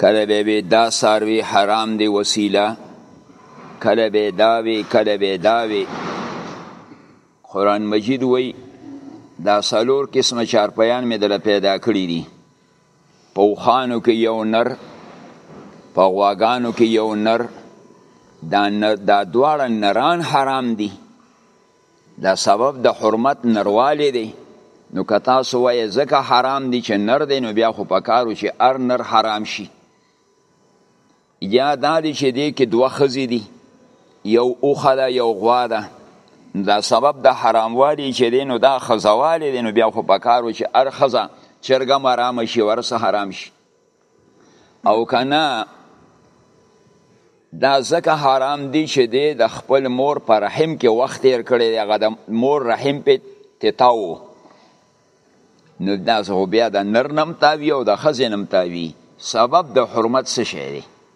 کله به وی دا ساروی حرام دی وسیله کله به دا وی کله به دا وی قران مجید وی دا سالور قسمه چارپیان می دل پیدا کړی دي په وخانو کې یو نر په غواګانو کې یو نر دا, نر دا دواړه نران حرام دي دا سبب د حرمت نروالی دی نو که تاسو وایې ځکه حرام دی چې نر دی نو بیا خو په کارو چې ار نر حرام شي یا دا دی چې دی کې دوه ښځې دي یو اوښه ده یو غوا ده دا سبب د حراموالي چې دی نو دا ښځوالی دی نو بیا خو په کارو چې ار ښځه چرګه مرامه شي ورسه حرام شي او کنه دا ځکه حرام دی چې دی د خپل مور پر رحم کې وخت تیر کړی دی هغه د مور رحم په تتاو نو دا زه بیا د نر نم تاوی او د ښځې نم تاوی سبب د حرمت څه شی دی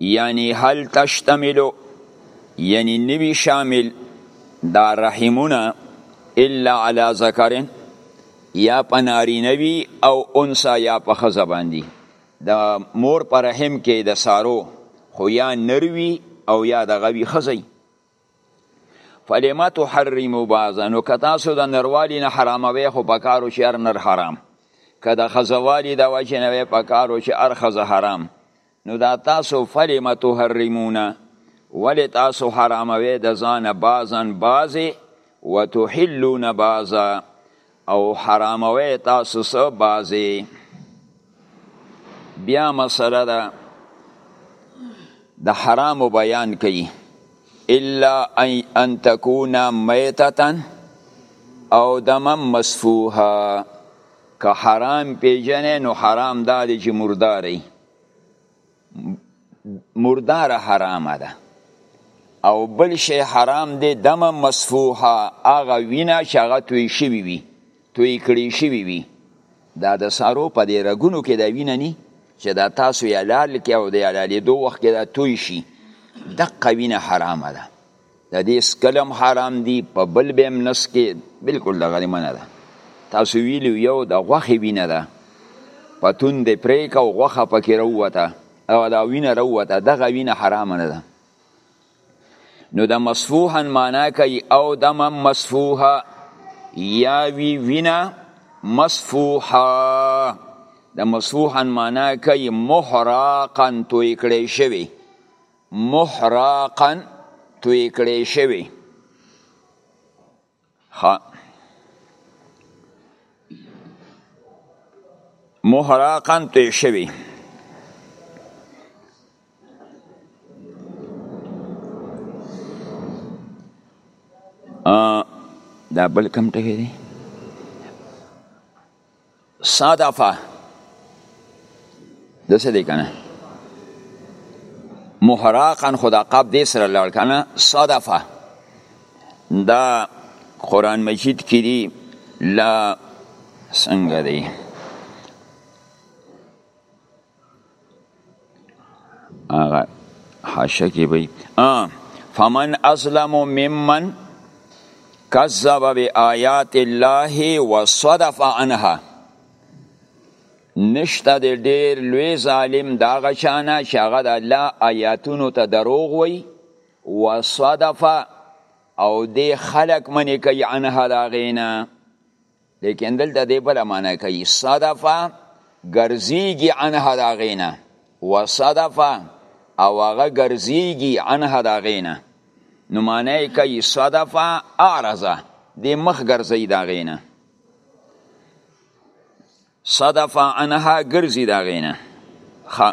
یعنی هل تشتملو یعنی نوی شامل دا رحمونه الا علی ذکرین یا په نارینه وي او انسا یا په ښځه باندې د مور په رحم کې د سارو خو یا نر وي او یا دغه وي ښځه فلما تحرموا بعضا نو که تاسو د نروالي نه حراموي خو په کارو چې هر نر حرام که د ښځوالي د وجې نه وی په کارو چې هر ښځه حرام نو دا تاسو فلما تحرمون ولې تاسو حراموي د ځانه بعضا بعضې وتحلون بعضا او حراموي تاسو سو بازي بیا مسله ده د حرام بیان کوي الا ان تكون میتتا او دم مسفوها که حرام پیجنې نو حرام دا دی چې مرداري مردار حرام ده او بل شی حرام دی دم مصفوحه هغه وینا چې هغه توی شوی وي توی کړی شوی وي دا د سارو په دې رګونو کې دا وینه ني چې دا تاسو یې حلال کې او د حلالېدو وخت کې دا توی شي دقه وینه حرامه ده د دې سکلم حرام دي په بل به هم نسکې بالکل دغه دې منه ده تاسو ویلو یو د غوښې وینه ده پتون دې پرېکه او غوښه پکې راووته او دا وینه راووته دغه وینه حرامه نه ده نو د مصفوحا معنا کوي او دم مصفوحا یا وی وینه مصفوحا د مصفوحا معنا کوي محراقا توی کړی شوی محراقا توی کړی شوی ها محراقا توی شوی دا بل کم ټکی دی صدفه د څه دی کنه محراقا خدا قاب دې سره لړ کنه صدفه دا قران مجید کې دی لا څنګه دی هغه حاشیه کې وي فمن اسلم ممن کذب بآیات الله وصدف عنها نشته د ډیر لوی ظالم دا غچانه چې هغه د الله آیاتونو ته دروغ وي وصدف او دی خلق منی کوي عنها دا غینا لیکن دلته دی بل معنا کوي صدفه ګرځيږي عنها دا غینا وصدفه او هغه ګرځيږي عنها دا غینا نو معنا یې کوي صدفه اعرضه د مخ ګرځي دا غینا صدفه عنها ګرځي دا غینا خ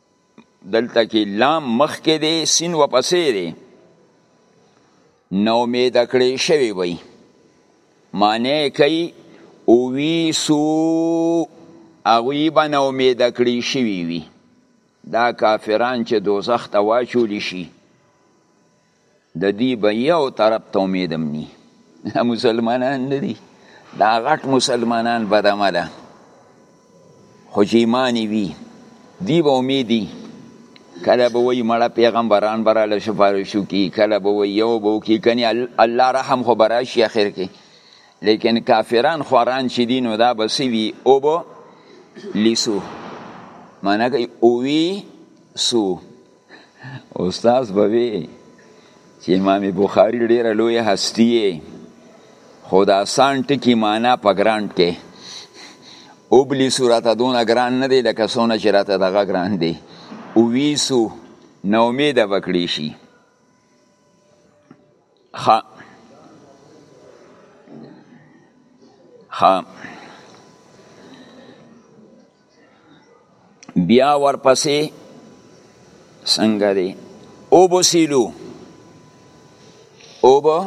دلته کې لام مخکې دی سین و پسې دی نو امید کړی شوی وي معنی کوي او وی سو اغوی به نو امید کړی شوی وي دا کافران چې دوزخ ته واچول شي د دوی به یو طرف ته امید هم نی دا مسلمانان نه دي دا غټ مسلمانان بد عمله خو چې ایمان وي دوی به امید دي کله به وایي مړه پیغمبران به راله سفارش وکړي کله به وایي یو به وکړي کنې الله رحم خو به راشي اخر کې لیکن کافران خوران چې دي نو دا به څه وي او به لیسو معنی کوي اووی سو استاد به وی چې امام بخاری ډیره لوی هستی خو دا سان ټکی معنا په ګرانټ کې اوبلی صورت دونه ګران نه دی لکه سونه چې راته دغه ګران دی او ویسو نو امید وکړي شي خ خ بیا ورپسې څنګه دی اوبو سیلو اوبو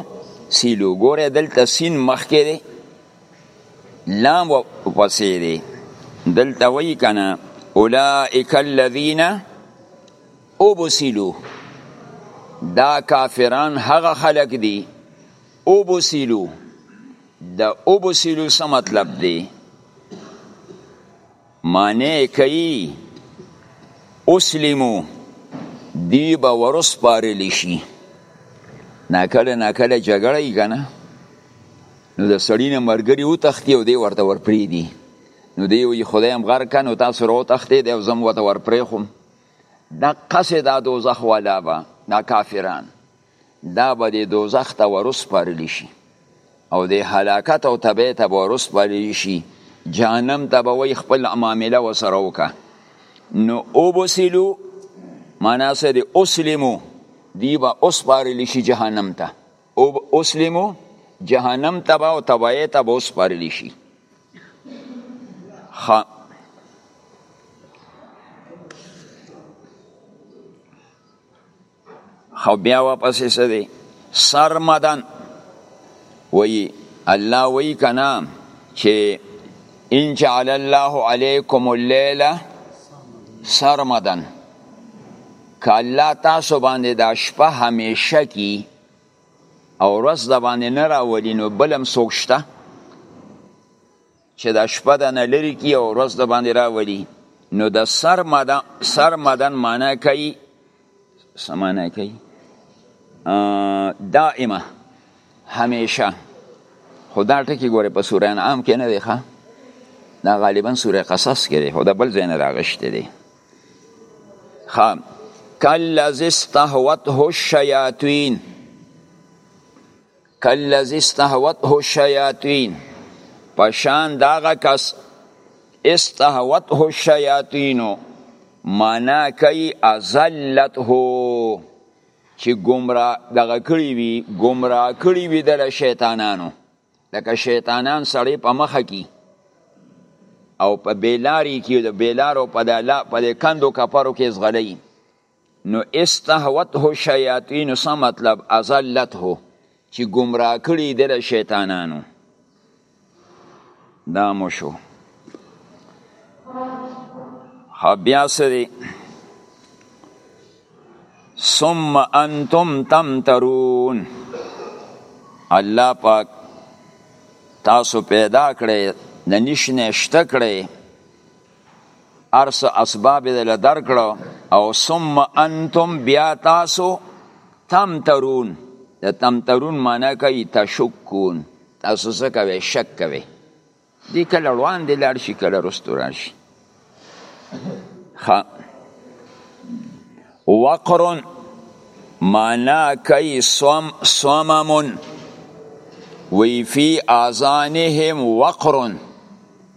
سیلو ګوره دلته سین مخکې دی لام ورپسې دی دلته وی کنه اولائک الذین اوبو سیلو دا کافران هغه خلق دی ابوسیلو د ابوسیلو څه مطلب دی معنی کوي اسلمو دی به ورسپارل شي ناکله ناکله جګړه یې کنه نو د سړی نه مرګري او تختی او دی ورته ورپری دی نو دی وی خدای هم غر کنه تاسو رو تختی دی او زم وته ورپری خو دا قصه دا دوزخ والا با دا کافران دا به د دوزخ ته ورسپارل شي او د هلاکت او تبعه ته به ورسپارل شي جهنم ته به وایي خپل معامله ورسره وکړه نو اوبسلو معنا څه دی اسلمو دی به وسپارل شي جهنم ته او اسلمو جهنم ته به او تبعه ته به وسپارل شي خو بیا واپسې څه دی سرمدن وی الله وی کنا چې ان جعل الله علیکم الليل سرمدن که الله تاسو باندې دا شپه همیشه کی او ورځ د باندې نه راولي نو بلم سوکشته چې د شپه د نه لري کی او ورځ د باندې راولي نو د سر مدن سر مدن معنا کوي سمانه کوي دائمه همیشه خدا ټکی ګوره په سوره انعام کې نه دی ښه دا غالبا سوره قصص کې دی خو دا بل ځای نه راغشتی دی ښه کالذي استهوته الشیاطین کلذي استهوته الشیاطین په شان داغه کس استهوته الشیاطین معنا کوي ازلته چې گمراه دغه کړی وي گمراه کړی وي د شیطانانو لکه شیطانان سړی په مخه کی او په بیلاری کې د بیلارو په د کندو کپرو کې زغلی نو استهوته شیاطین څه مطلب ازلته چې گمراه کړي دل شیطانانو دا مو شو بیا سری ثم انتم تمترون الله پاک تاسو پیدا کړئ د نشنه شته کړئ ارس اسباب دل درکړو او ثم انتم بیا تاسو تم ترون د تم ترون معنی کوي تشکون تاسو څه کوي شک کوي دې کله روان دي لار شي کله رستو راشي خ وقرن معنی کوي سوم سوممون وی فی آذانهم وقرن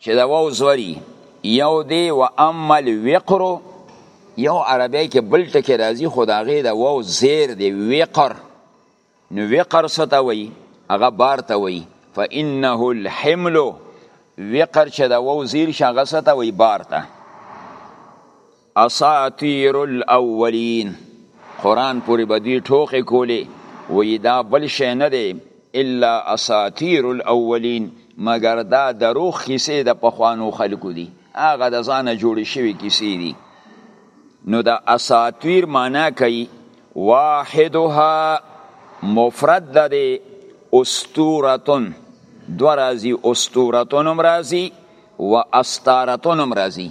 چې د واو زوري یو دی و اما الوقر یو عربی کې بل ټکی راځي خو د هغې د واو زیر دی وقر نو وقر څه ته وایي هغه بار ته وایي فانه الحمل وقر چې د واو زیر شي هغه څه ته وایي بار ته اساطیر الاولین قران پورې به دوی ټوخې کولې وی دا بل شی نه دی الا اساطیر الاولین مګر دا دروغ کیسې د پخوانو خلکو دي هغه د ځانه جوړې شوي کیسې دي نو د اساطیر معنا کوي واحدها مفرد ده دی استورتون دو رازی استورتون هم رازی و استارتون هم رازی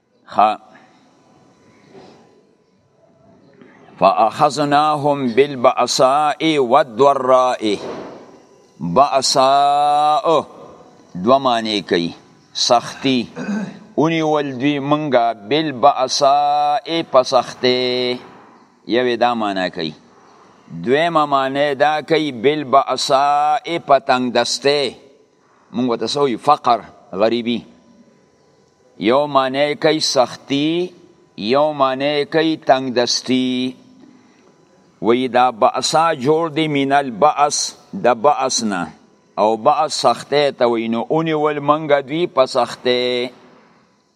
ها فاخذناهم بالبأساء والضراء بأساء دو معنی کوي سختی اونی ول دوی منګه بالبأساء په سخته یوې دا معنی کوي دویمه معنی دا کوي بالبأساء په تنگ دسته مونږ ته سوی فقر غریبی یو معنی کوي سختی یو معنی کوي تنگ دستی وی دا بأسا جوړ دی من البأس د بأس نه او بأس سخته ته وی نو اونی ول منګه دوی په سخته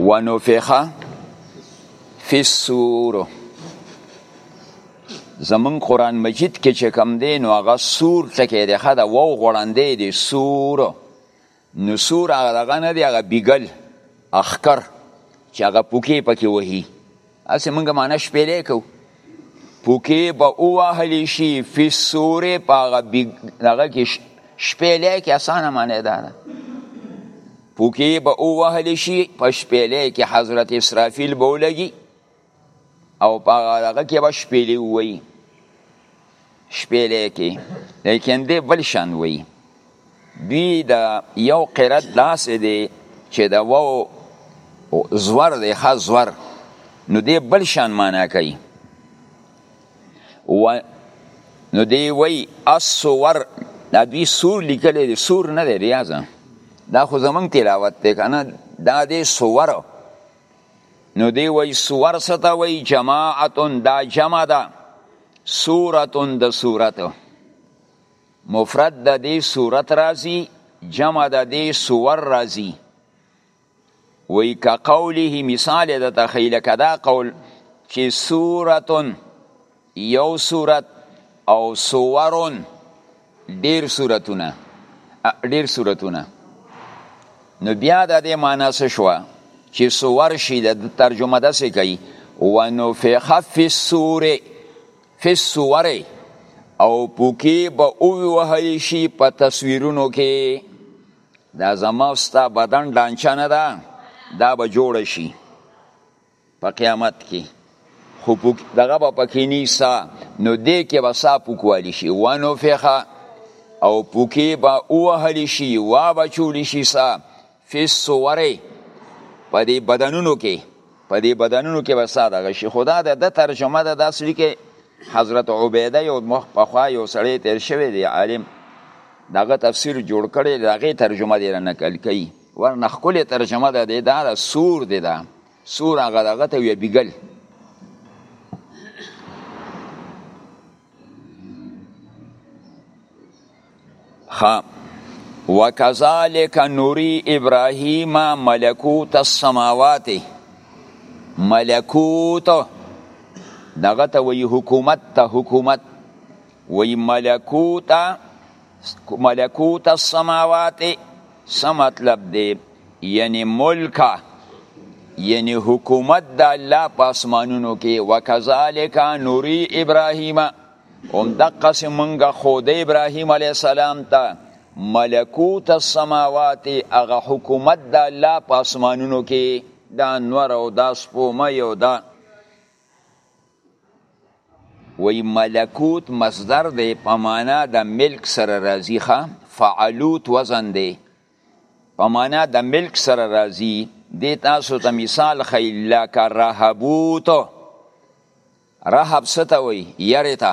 ونفخ فی السور زمون قران مجید کې چې کم دی نو هغه سور ټکی دی خدا وو غړندې دی سور نو سور هغه دغه نه دی هغه بیګل اخکر چې هغه پوکی پکې وهي هسې موږ معنی شپېلی کوو پوکې به ووهلی شي فی السورې په هغه دغه کې شپېلی کې اسانه معنی دا ده پوکې به ووهلی شي په شپېلی کې حضرت اسرافیل به ولګي او په هغه دغه کې به شپېلی ووایي شپېلې کې لیکن دی بل شان وی دوی د یو قرت داسې دی چې د وو زور دی ښه زور نو دی بل شان معنا کوي و نو دی وی الصور دا دوی سور لیکلی دی سور نه دی ریاضه دا خو زمونږ تلاوت دی که نه دا دی صور نو دی وای سور ستا وای جماعتون دا جمع ده سورتون د سورت مفرد د دې سورت راځي جمع د دې سور راځي وای ک قوله مثال د تخیل کدا قول چې سورتون یو صورت او سورون ډیر صورتونه ډیر صورتونه نو بیا د دې معنی څه شو چې سور شي د ترجمه داسې کوي ونفخ فی السور فی السور او پوکی به او وهل شي په تصویرونو کې دا زما ستا بدن ډانچه نه ده دا به جوړ شي په قیامت کې خو پوک دغه به پکې نی سا نو دې کې به سا پوکوالی شي وانو فخه او پوکې به اوهلی شي وا به چولی شي سا فی سوره په دې بدنونو کې په دې بدنونو کې به سا دغه شي خدا د د ترجمه ده داسې لیکي حضرت عبیده یو مخ په خوا یو سړی تیر شوی دی عالم دغه تفسیر جوړ کړي دغه ترجمه دی نه کل کوي ورنه خکل ترجمه ده ده ده سور ده ده سور هغه دغه ته وی بیګل خا وکذالک نوری ابراهیم ملکوت السماوات ملکوت دغه ته وی حکومت ته حکومت وی ملکوت ملکوت السماوات سم مطلب دی یعنی ملک یعنی حکومت د الله په اسمانونو کې وکذالک نوری ابراهیم هم دقه سمنګه خود ابراهیم علی السلام ته ملکوت السماوات هغه حکومت د الله په اسمانونو کې دا نور او دا سپومه یو دا وی ملکوت مصدر دی په معنا د ملک سره راضی ښه فعلوت وزن دی په معنا د ملک سره راضی دی تاسو ته مثال خی لک رهبوت رهب ستا وی یری تا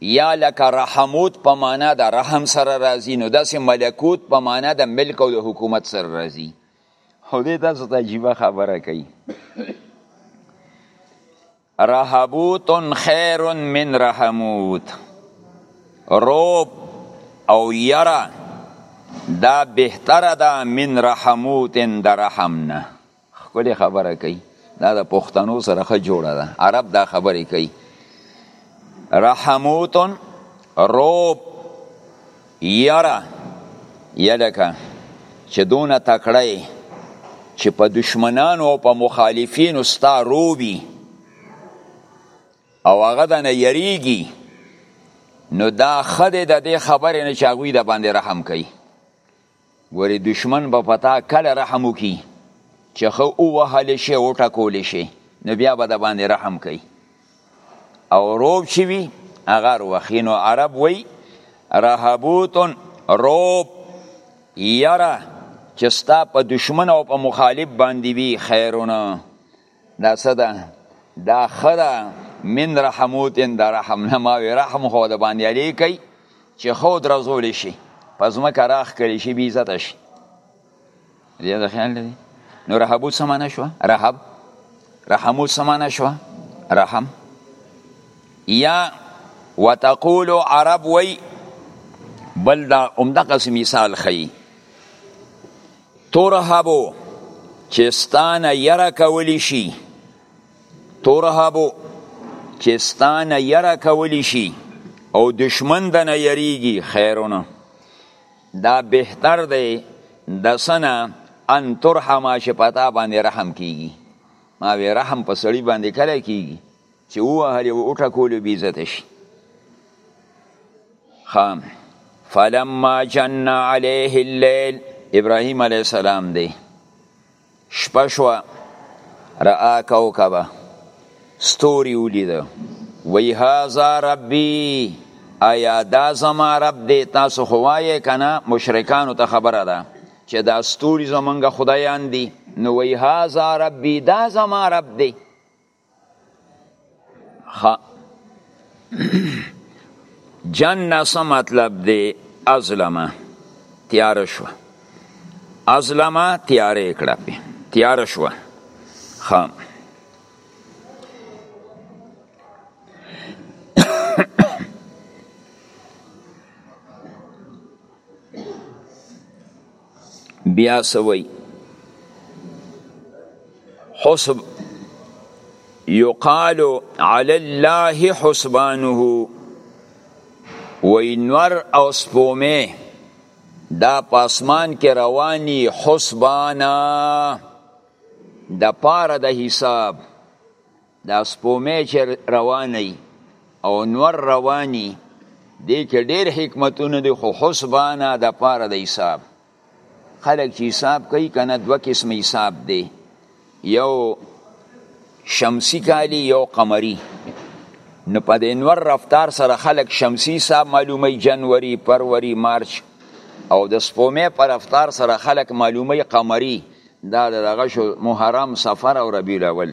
یا لکه رحموت په معنا د رحم سره راځي نو داسې ملکوت په معنا د ملک او د حکومت سره راځي خو دې تاسو ته عجیبه خبره کوي رهبوت خیر من رحموت روب او یرا دا بهتره ده من رحموت د رحم نه ښکلې خبره کوي دا د پښتنو سره ښه جوړه ده عرب دا خبرې کوي رحموتن روب یره یلکه چې دونه تکړه چې په دشمنانو او په مخالفینو ستا روبي او هغه د نه یریږي نو دا خدای د دې خبرې نه چې هغوی د باندې رحم کوي ګورې دشمن به په تا کله رحم وکړي چې خو ووهل شي او ټکول شي نو بیا به د باندې رحم کوي او روب چې وي هغه روخي نو عرب وایي رهبوتن روب یره چې ستا په دشمن او په مخالف باندې وي خیرونه دا څه ده دا ښه ده من رحموت ان د رحم نه ما وی رحم خو د باندې علی کوي چې خو درزول شي پس مکه راخ کړي شي بي عزت شي دې دا خیال دی نو رحبو سمانه شو رحب رحمو سمانه شو رحم یا وتقول عرب وی بل دا عمده قسم مثال خی ترهبو چې ستانه یره کولی شي ترهبو چې ستانه یره کولی شي او دشمن د نه یریږي خیرونه دا بهتر دی د سنه ان ترحمه چې پتا باندې رحم کیږي ما وی رحم په سړی باندې کله کیږي چې ووهلې و وټکولو بې عزته شي خام فلما جن عليه الليل ابراهيم عليه السلام دی شپه شوه رآ کوکبه ستوري ولیده وی هذا ربي آیا دا زما رب دی تاسو خو وایې کنه مشرکانو ته خبره ده چې دا ستوري زمونږ خدایان دي نو وی هذا ربي دا زما رب دی خا جنه څه مطلب دی ازلمه تیاره شو ازلمه تیاره کړه تیاره شو خا بیا سوی حسب یقال علی الله حسبانه وی نور او سپومه دا پاسمان کې رواني حسبانا د پاره د حساب دا سپومې چې رواني او نور رواني دې کې ډېر حکمتونه دي خو حسبانه د پاره د حساب خلک چې حساب کوي کنه دوه قسم حساب دی یو شمسی کالی یو قمری نو په دې نور رفتار سره خلک شمسی حساب معلومي جنوري فروری مارچ او د سپومې پر رفتار سره خلک معلومي قمری دا دغه شو محرم سفر او ربیع الاول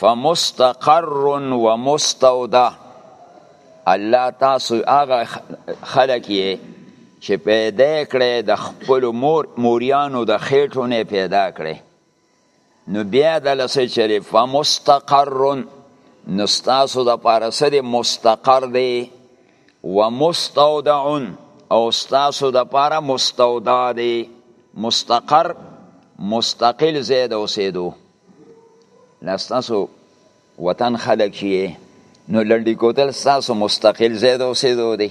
فمستقر و مستودع الله تاسو هغه خلک یې چې پیدا کړی د خپل مور موریانو د خېټو نه پیدا کړی نو بیا د لسه چلی فمستقر نو ستاسو د پاره سره مستقر دی و مستودع او ستاسو د پاره مستودع دی مستقر مستقل زید اوسېدو لاستاسو وطن خلک یې نو لنډی کوتل ستاسو مستقل زید اوسېدو دی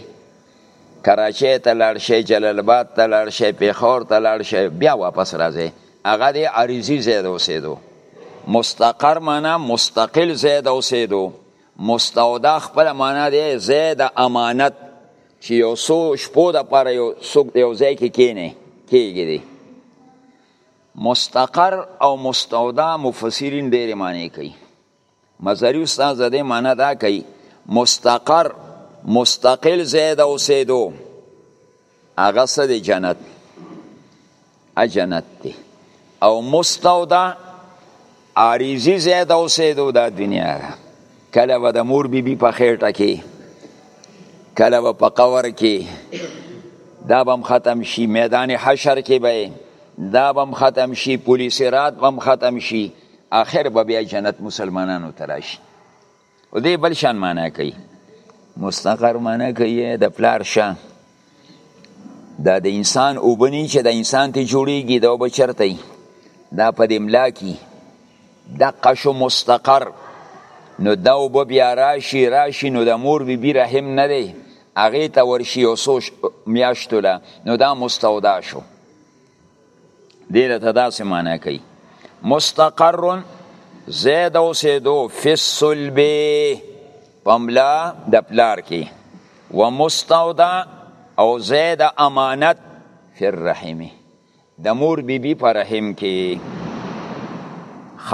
کراچۍ ته لاړ شئ جلال آباد ته لاړ شئ پېښور ته لاړ شئ بیا واپس راځئ هغه دی عریضي ځای د اوسېدو مستقر معنا مستقل ځای د اوسېدو مستودع خپل معنا دی ځای د امانت چې یو څو شپو د پاره یو څوک یو ځای کې کینې کېږي دی مستقر او مستودع مفسرین ډېرې معنی کوي مزاری استاد زده معنا دا کوي مستقر مستقل ځای د اوسېدو هغه څه دی جنت ا جنت دی او مستودا عارضی زید او سیدو دا دنیا ده کله به د مور بی بی په خیټه کې کله به په قور کې دا بم ختم شي میدان حشر کې به دا بم ختم شي پولیس رات بم ختم شي آخر به بیا جنت مسلمانانو تراشي او دې بل شان معنا کوي مستقر معنا کوي د پلار شه دا د انسان اوبني چې د انسان ته جوړیږي دا به چرته دا په دې ملا کې د قشو مستقر نو دا وب بیا راشي راشي نو د مور بی بی رحم نه دی هغه ته ورشي او سوش میاشتوله نو دا مستودا شو دې له تداسې معنی کوي مستقر زید اوسېدو فی الصلب پملا د پلار کې و مستودع او زید امانت فی الرحم د مور بیبي بی په رحم کې خ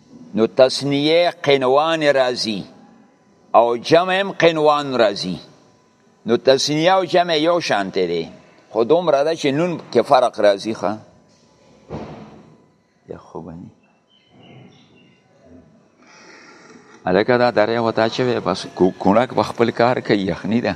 نو تسنیه قنوان راځي او جمع هم قنوان راځي نو تسنیه او جمع یو شانته دی خو دومره ده چې نون کې فرق راځي ښه یا خو باندې الکه دا درې وتا چې بس کونک په خپل کار کوي یخني ده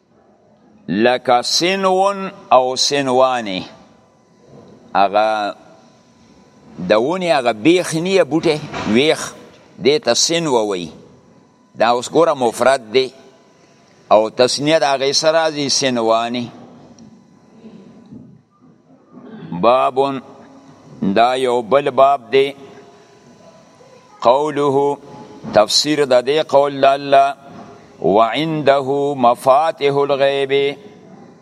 لکه سنون او سنوانې هغه د ونې هغه بیخ نیه بوټی ویخ دې ته سنو وایي دا اوس ګوره مفرد دی او تسنیه د هغې سره راځي سنوانې باب دا یو بل باب دی قوله تفسیر د دې قول د الله وعنده مفاتيح الغیب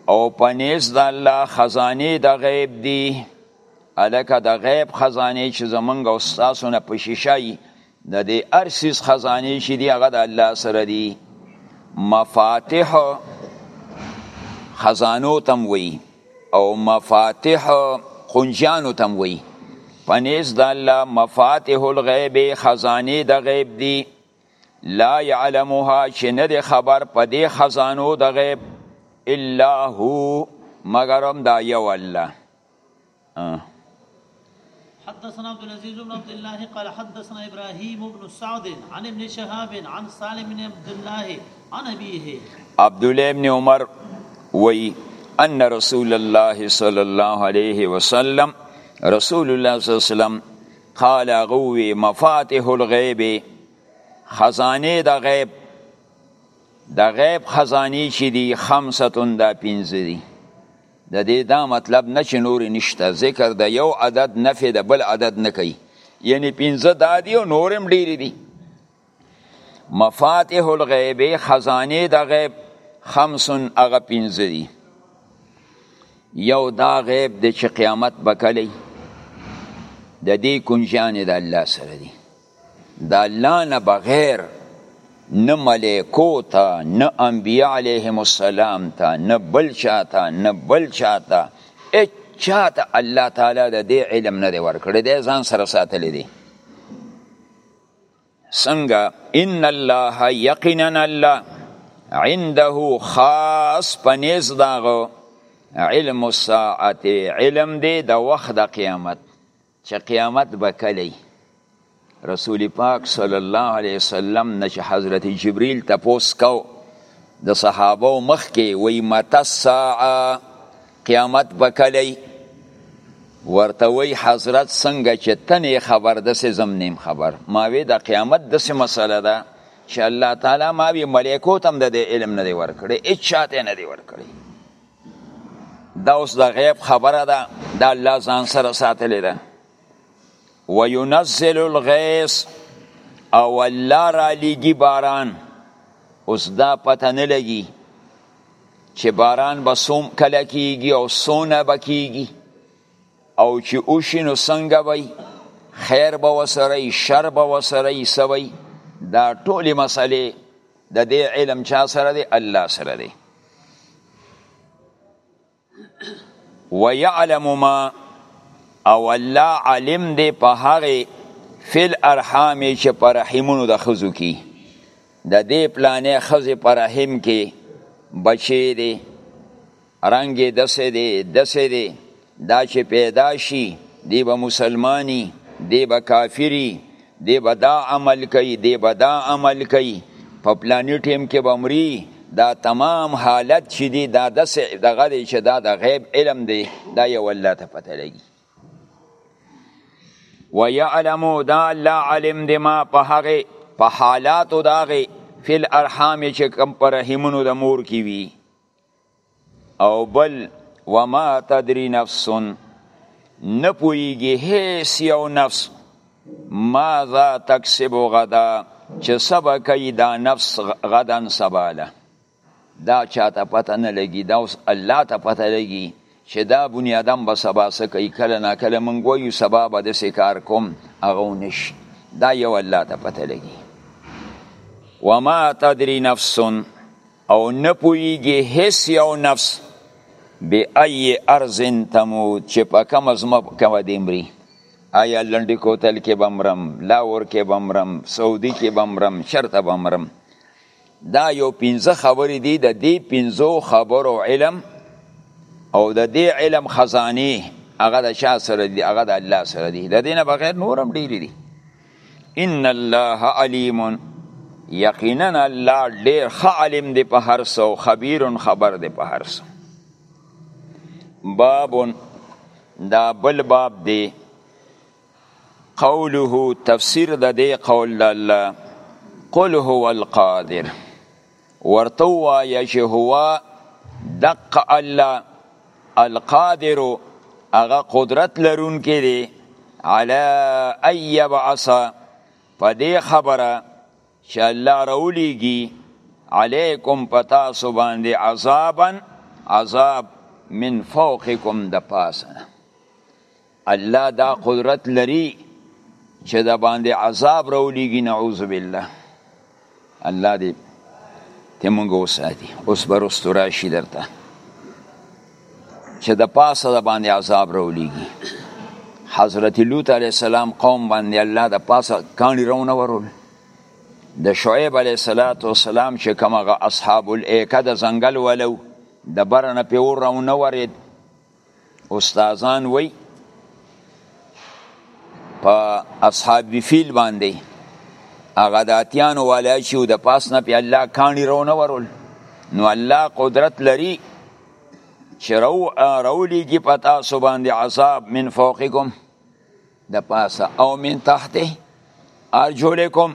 او پنيز د الله خزانه د غیب دی الکه د غیب خزانه چې زمونږ او تاسو نه په شیشای د دې ارسیس خزانه چې دی هغه د الله سره دی مفاتيح خزانو تم وی او مفاتيح خنجانو تم وی پنیز د الله مفاتيح الغیب خزانه د غیب دی لا يعلمها چې نه دی خبر په دې خزانو د غیب الا هو مگرم دا یو الله حدثنا عبد العزيز بن عبد الله قال حدثنا ابراهيم بن سعد عن ابن شهاب عن سالم بن عبد الله عن ابيه عبد الله بن عمر وي ان رسول الله صلى الله عليه وسلم رسول الله صلى الله عليه وسلم قال غوي مفاتيح الغيب خزانه د غیب د غیب خزانی چې دی خمسه دا پنځه دی د دې دا مطلب نه چې نور نشته ذکر د یو عدد نفي د بل عدد نه کوي یعنی پنځه دا دی او نورم ډیر دي مفاتيح الغیب خزانه د غیب خمسن اغه پنځه دي یو دا غیب د چې قیامت بکلی د دې کنجانې د الله سره دي د الله نه بغیر نه ملائکو ته نه انبیاء علیهم السلام ته نه بل چاته نه بل چاته هیڅ چاته الله تعالی د دې علم نه دی ورکړی دی ځان سره ساتلی دی څنګه ان الله یقینا الله عنده خاص پنیز داغو علم الساعت علم دی د وخت د قیامت چې قیامت به کلی رسول پاک صلی الله علیه وسلم نه چې حضرت جبرئیل تپوس کو د صحابه مخ کې وای مت الساعه قیامت بکلی ورته وای حضرت څنګه چې تنه خبر د سزم نیم خبر ما وی د قیامت د سه مسله ده چې الله تعالی ما وی ملائکو تم د علم نه دی ورکړي اچاته نه دی ورکړي دا اوس د غیب خبره ده دا الله ځان سره ساتلې ده وینزل الغیث او الله را لیږي باران اوس دا پته نه لګي چې باران به سوم کله کیږي او سونه به کیږي او چې اوشي نو څنګه وي خیر به وسره شر به وسره سوي دا ټولې مسلې د دې علم چا سره دی الله سره دی ويعلم ما او الله عالم دی په هغه فل ارحام چې پر رحمونو د خزو کی د دې پلانې خزې پر رحم کې بچی دی رنګ یې داسې دی داسې دی دا چې پیدا شي دی به مسلمانی دی به کافری دی به دا عمل کوي دی به دا عمل کوي په پلاني ټیم کې به مري دا تمام حالت چې دی دا داسې دغه دی چې دا د غیب علم دی دا یو الله ته پته لګي ويعلمو دا الله علم دی ما په هغه په حالاتو داغه فل ارحام چې کم پر رحمونو د مور کی وی او بل وما تدري نفس نه پوهیږي هیڅ یو نفس ماذا تکسب غدا چې سبا کوي دا نفس غدن سبا له دا چاته پته نه لګي دا اوس الله ته پته لګي چې دا بنی آدم به سبا څه کوي کله نا کله مونږ وایو سبا به داسې کار کوم هغه نشي دا یو الله ته پته لګي وما تدري نفس او نه پویږي هیڅ یو نفس بی ای ارض تموت چې په کوم ځمکه باندې مري آیا لنډی کوتل کې بمرم لاور کې بمرم سعودي کې بمرم شرطه بمرم دا یو پنځه خبرې دي د دې پنځو خبرو علم او د دې علم خزانه هغه د شاه سره دي هغه د الله سره دي د دینه بغیر نورم ډیر دي ان الله علیم یقینا الله ډیر ښه عالم دی په هر څه او خبیر خبر دی په هر څه باب دا بل باب دی قوله تفسیر د دې قول الله قل هو القادر ورته ووایه چې هو دق الله القادر هغه قدرت لرونکی دی علی ان یبعث په دې خبره چې الله راولیږي علیکم پتا سو باندې عذابا عذاب من فوقکم د پاسه الله دا قدرت لري چې د باندې عذاب راولېږي نعوذ بالله الله دې ته مونږ وساتي اوس به رستو راشي درته چې د پاسه د باندې عذاب راولېږي حضرت لوط علیه السلام قوم باندې الله د پاسه کاڼي راونه ورول د شعیب علیه السلام چې کومه اصحاب الایکه د ځنګل ولو د برنه په ور راونه ورید استادان وای په اصحاب فیل باندې هغه د اتیانو والا چې د پاس نه په الله کانی رونه ورول نو الله قدرت لري چې رو رولیږي په تاسو باندې عذاب من فوقکم د پاسه او من تحته ارجلکم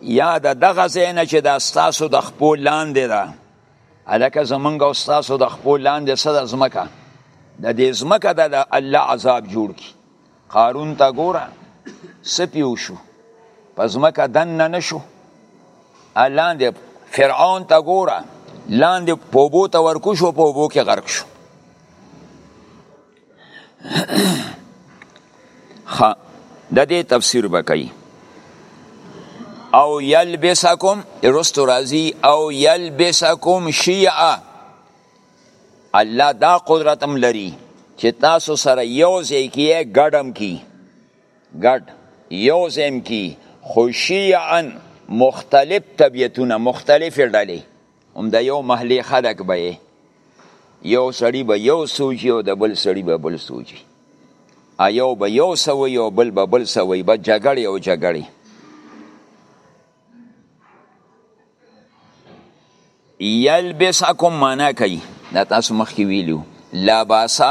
یا د دغه ځای نه چې دا ستاسو د خپو لاندې ده هلکه زمونږ او ستاسو د خپو لاندې څه ده ځمکه د دې ځمکه د الله عذاب جوړ کړي قارون ته ګوره څه پې وشو په ځمکه دننه نه شو لاندې فرعون ته ګوره لاندې په اوبو ته ورکو شو په اوبو کې غرق شو خا د دې تفسیر وکړي او یلبسکم رستو رازی او یلبسکم شیعه الله دا قدرت هم لري چې تاسو سره یو ځای کې ګډم کی ګډ یو ځایم کی خوشیعن مختلف طبیعتونه مختلف ډلې هم د یو محلې خلک به یې یو سړی به یو سوچي او د بل سړی به بل سوچي یو به یو سوی او بل به بل سوی به جګړې او جګړې یلبسکم معنا کوي دا تاسو مخکې ویلو لباسا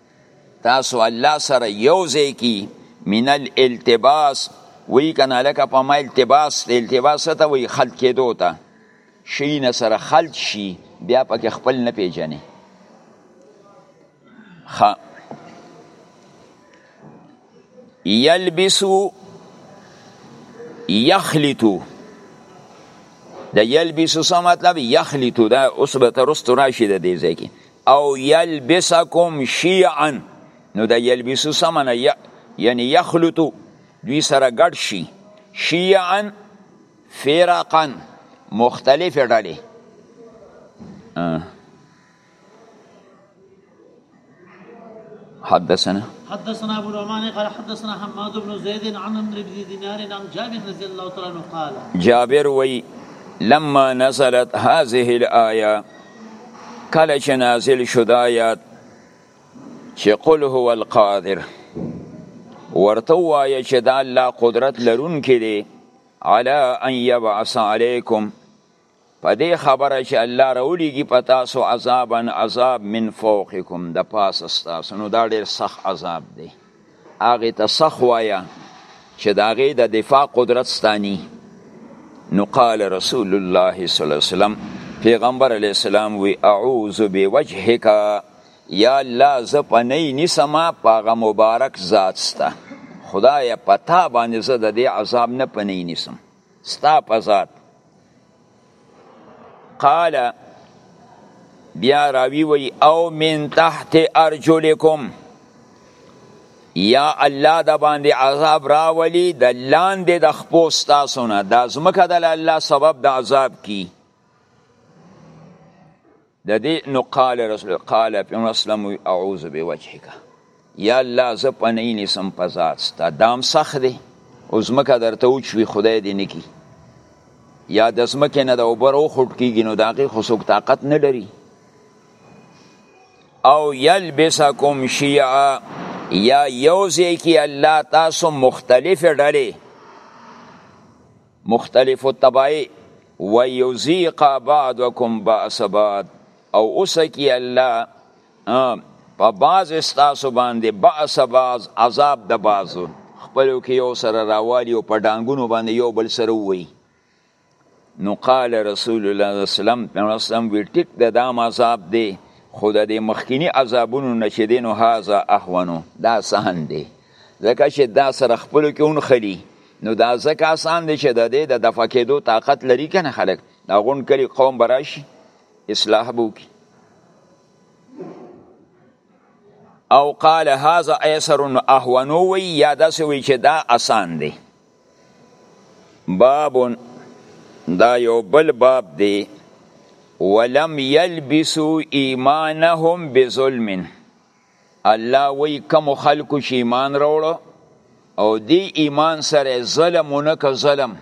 تاسو الله سره یو ځای کی من الالتباس وی کنه لکه په ما التباس ته التباس ته وی خلط کېدو ته شي نه سره خلط شي بیا پکې خپل نه پیژنې خ یلبسو یخلطو د یلبسو څه مطلب یخلطو دا اوس به ترستو راشي د دې ځای کې او یلبسکم شیعا نو د یلبسو سمنه یعنی یخلطو دوی سره ګډ شي شیعا فرقا مختلف ډلې حدثنا حدثنا ابو الرحمن قال حدثنا حماد بن زيد عن عمرو بن دينار عن جابر رضي الله تعالى عنه قال جابر وي لما نزلت هذه الايه کله چې نازل شو دا آیات چې قل هو القادر ورته وایه چې دا الله قدرت لرونکی دی علی ان یبعث علیکم په دې خبره چې الله راولېږي په تاسو عذابا عذاب من فوقکم د پاسه ستاسو نو دا ډېر سخت عذاب دی هغه ته سخ وایا چې دا غي د دفاع قدرت ستانی نو قال رسول الله صلی الله علیه وسلم پیغمبر علیه السلام وی اعوذ بوجهک یا الله ز پنی نسما پاغه مبارک ذات ستا خدای پتا باندې زه د دې عذاب نه پنی نسم ستا په ذات قال بیا راوی وی او من تحت ارجلکم یا الله د باندې عذاب راولی د لاندې د خپو ستاسو نه دا زمکه د الله سبب د عذاب کی د دې نو قال رسول قال پیغمبر اسلام اعوذ بوجهک یا الله ز پنی نسم پزات ستا دام سخت دی او زمکه درته او چوي خدای دې نکی یا د زمکه نه د اوبر او خټ کیږي نو داغه خصوص طاقت نه لري او یلبسکم شیعا یا یوزی کی الله تاسو مختلف ډلې مختلف الطبعی و یذیق بعضکم باس بعض او اوسکی الله په بعض استاسو باندې باس بعض عذاب د بعض خپلو کې یو سره راوالی او په ډانګونو باندې یو بل سره وای نو قال رسول الله صلی الله علیه وسلم پیغمبر اسلام وی ټیک د دام عذاب دی خود د مخکینی عذابونو نشدینو هاذا احونو دا سهن دی ځکه چې دا سره خپلو کې ونښلي نو دا ځکه آسان دی چې د دې د دفع کېدو طاقت لري که نه خلک دا غونډ کلي قوم به راشي اصلاح به وکړي او قال هذا ایسر اهونو وی یا داسې وی چې دا آسان دی باب دا یو بل باب دی ولم یلبسو ایمانهم بظلمن الله وی کوم خلکو چې ایمان راوړو او دی ایمان سره ظلم ونکه ظلم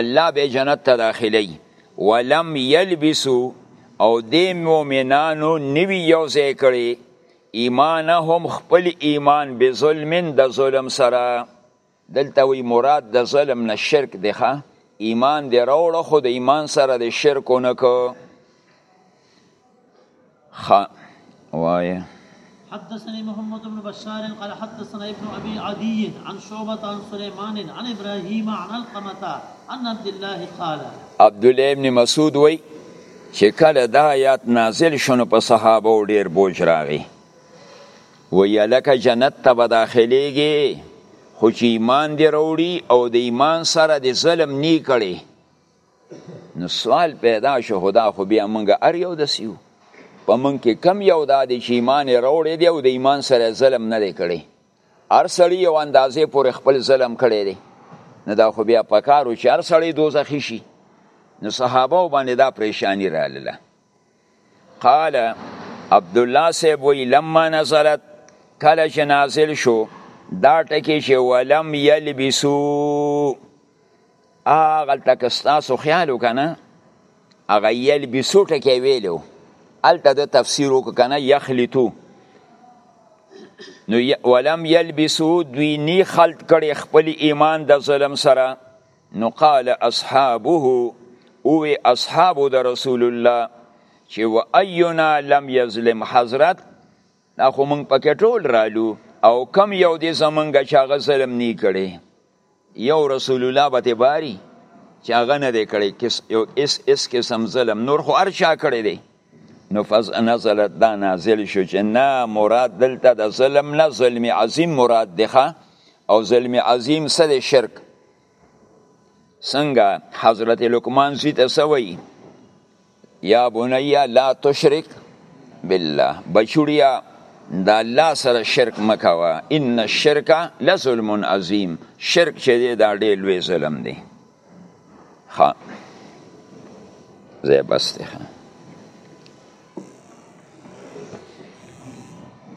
الله به جنت ته داخلی ولم یلبسو او دی مؤمنانو نوی یو ځای کړی ایمانهم خپل ایمان بظلم د ظلم سره دلته وی مراد د ظلم نه شرک دی ښه ایمان دی راوړه خو د ایمان سره د شرک نه کو خ وایه حدثني محمد بن بشار قال حدثنا ابن ابي عدي عن شعبة عن سليمان عن ابراهيم عن القمة عن عبد الله قال عبد الله بن مسعود وی چې کله دا آیات نازل شونه په صحابه ډیر بوج راغی وی الکه جنت ته به داخلیږی خو چی ایمان دی روړی او د ایمان سره دی ظلم نی کړی نو سوال پیدا شو خدا خو بیا منګه ار یو دسیو په من کې کم یو دا دی چې ایمان روړی دی او د ایمان سره ظلم نه دی کړی ار سړی یو اندازې پورې خپل ظلم کړی دی نه دا خو بیا پکارو چې ار سړی دوزخی شي نو صحابه باندې دا پریشانی رااله قال عبد الله صاحب وی لما نزلت کله چې نازل شو دا ټکی چې ولم یلبسو اغل تک تاسو خیال وکنه اغه یلبسو ټکی ویلو الته د تفسیر وکنه یخلتو نو ولم یلبسو دوی نی خلط کړي خپل ایمان د ظلم سره نو قال اصحابه اوی اصحاب د رسول الله چې و اینا لم یظلم حضرت اخو مونږ پکې ټول رالو او کم یو دې زمونږ چې هغه ظلم نه کړي یو رسول الله به باری چې هغه نه دی کړی کس یو اس اس قسم ظلم نور خو هر چا کړی دی نو فز نزلت دا نازل شو چې نه مراد دلته د ظلم نه ظلم عظیم مراد دی او ظلم عظیم سره شرک څنګه حضرت لقمان زوی ته سوی یا بنیا لا تشرک بالله بچوړیا د الله سره شرک مکوه ان الشرک لظلم عظیم شرک چې دا ډېر لوی ظلم دی ها زه بس دی ها